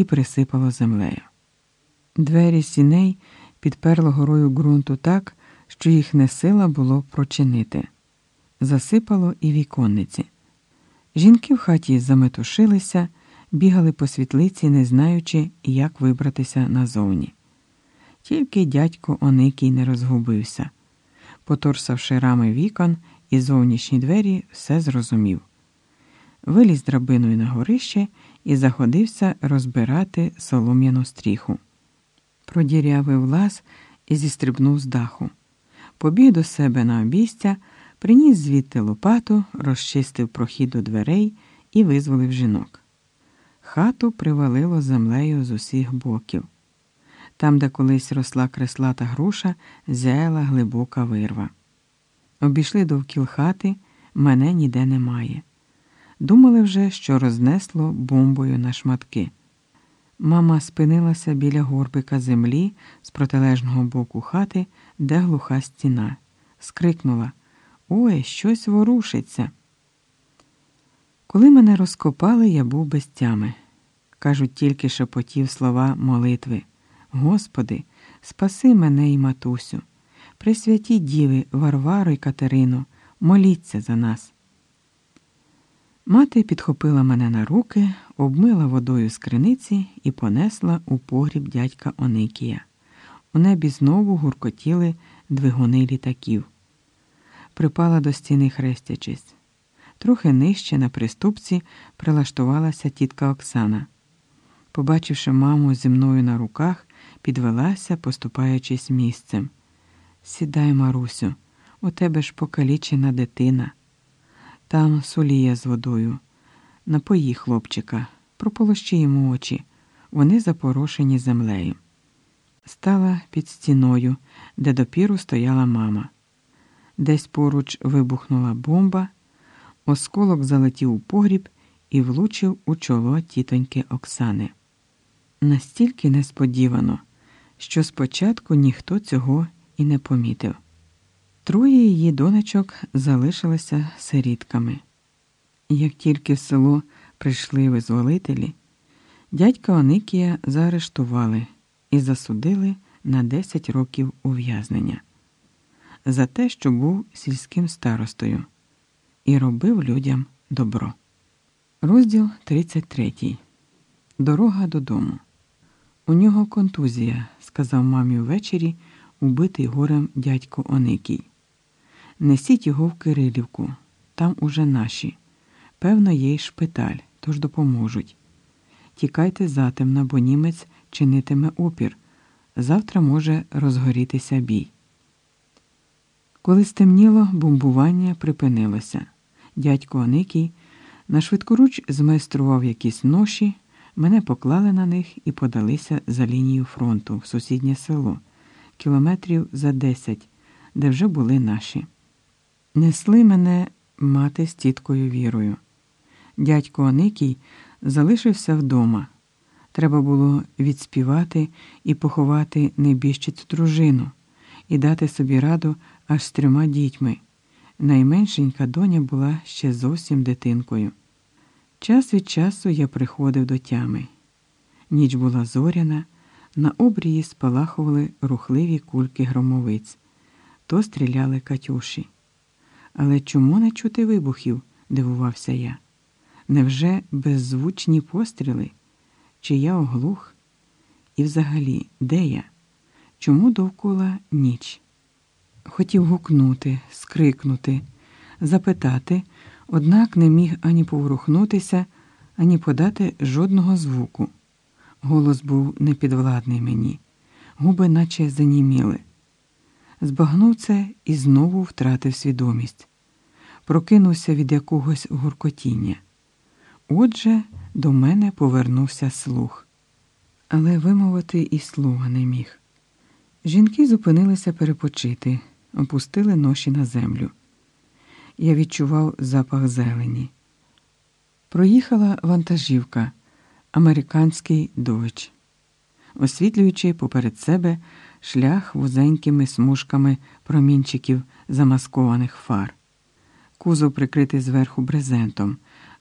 і присипало землею. Двері сіней підперло горою ґрунту так, що їх не сила було прочинити. Засипало і віконниці. Жінки в хаті заметушилися, бігали по світлиці, не знаючи, як вибратися назовні. Тільки дядько Оникій не розгубився. Поторсавши рами вікон і зовнішні двері, все зрозумів. Виліз драбиною на горище і заходився розбирати солом'яну стріху. Продірявив лаз і зістрибнув з даху. Побіг до себе на обійстя, приніс звідти лопату, розчистив прохід до дверей і визволив жінок. Хату привалило землею з усіх боків. Там, де колись росла креслата груша, зяяла глибока вирва. Обійшли довкіл хати, мене ніде немає. Думали вже, що рознесло бомбою на шматки. Мама спинилася біля горбика землі з протилежного боку хати, де глуха стіна. Скрикнула Ой, щось ворушиться. Коли мене розкопали, я був без тями. Кажуть, тільки шепотів слова молитви. Господи, спаси мене і матусю, присвяті діви Варвару й Катерину, моліться за нас. Мати підхопила мене на руки, обмила водою з криниці і понесла у погріб дядька Оникія. У небі знову гуркотіли двигуни літаків. Припала до стіни хрестячись. Трохи нижче на приступці прилаштувалася тітка Оксана. Побачивши маму зі мною на руках, підвелася, поступаючись місцем. Сідай, Марусю, у тебе ж покалічена дитина. Там солія з водою. Напої хлопчика, прополощи йому очі. Вони запорошені землею. Стала під стіною, де допіру стояла мама. Десь поруч вибухнула бомба, осколок залетів у погріб і влучив у чоло тітоньки Оксани. Настільки несподівано, що спочатку ніхто цього і не помітив. Троє її донечок залишилися сирітками. Як тільки в село прийшли визволителі, дядька Оникія заарештували і засудили на 10 років ув'язнення за те, що був сільським старостою і робив людям добро. Розділ 33. Дорога додому. У нього контузія, сказав мамі ввечері убитий горем дядько Оникій. Несіть його в Кирилівку, там уже наші. Певно, є й шпиталь, тож допоможуть. Тікайте затемно, бо німець чинитиме опір. Завтра може розгорітися бій. Коли стемніло, бомбування припинилося. Дядько Оникій на швидкоруч змайстрував якісь ноші, мене поклали на них і подалися за лінію фронту в сусіднє село, кілометрів за десять, де вже були наші. Несли мене мати з тіткою вірою. Дядько Оникій залишився вдома. Треба було відспівати і поховати небіжчицю дружину і дати собі раду аж з трьома дітьми. Найменшенька доня була ще зовсім дитинкою. Час від часу я приходив до тями. Ніч була зоряна, на обрії спалахували рухливі кульки громовиць, то стріляли Катюші. Але чому не чути вибухів? дивувався я. Невже беззвучні постріли? Чи я оглух? І взагалі, де я? Чому довкола ніч? Хотів гукнути, скрикнути, запитати, однак не міг ані поворухнутися, ані подати жодного звуку. Голос був непідвладний мені, губи наче заніміли. Збагнув це і знову втратив свідомість, прокинувся від якогось гуркотіння. Отже, до мене повернувся слух, але вимовити і слуга не міг. Жінки зупинилися перепочити, опустили ноші на землю. Я відчував запах зелені. Проїхала вантажівка, американський дощ, освітлюючи поперед себе шлях вузенькими смужками промінчиків замаскованих фар, кузов прикритий зверху брезентом,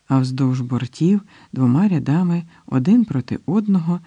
а вздовж бортів двома рядами один проти одного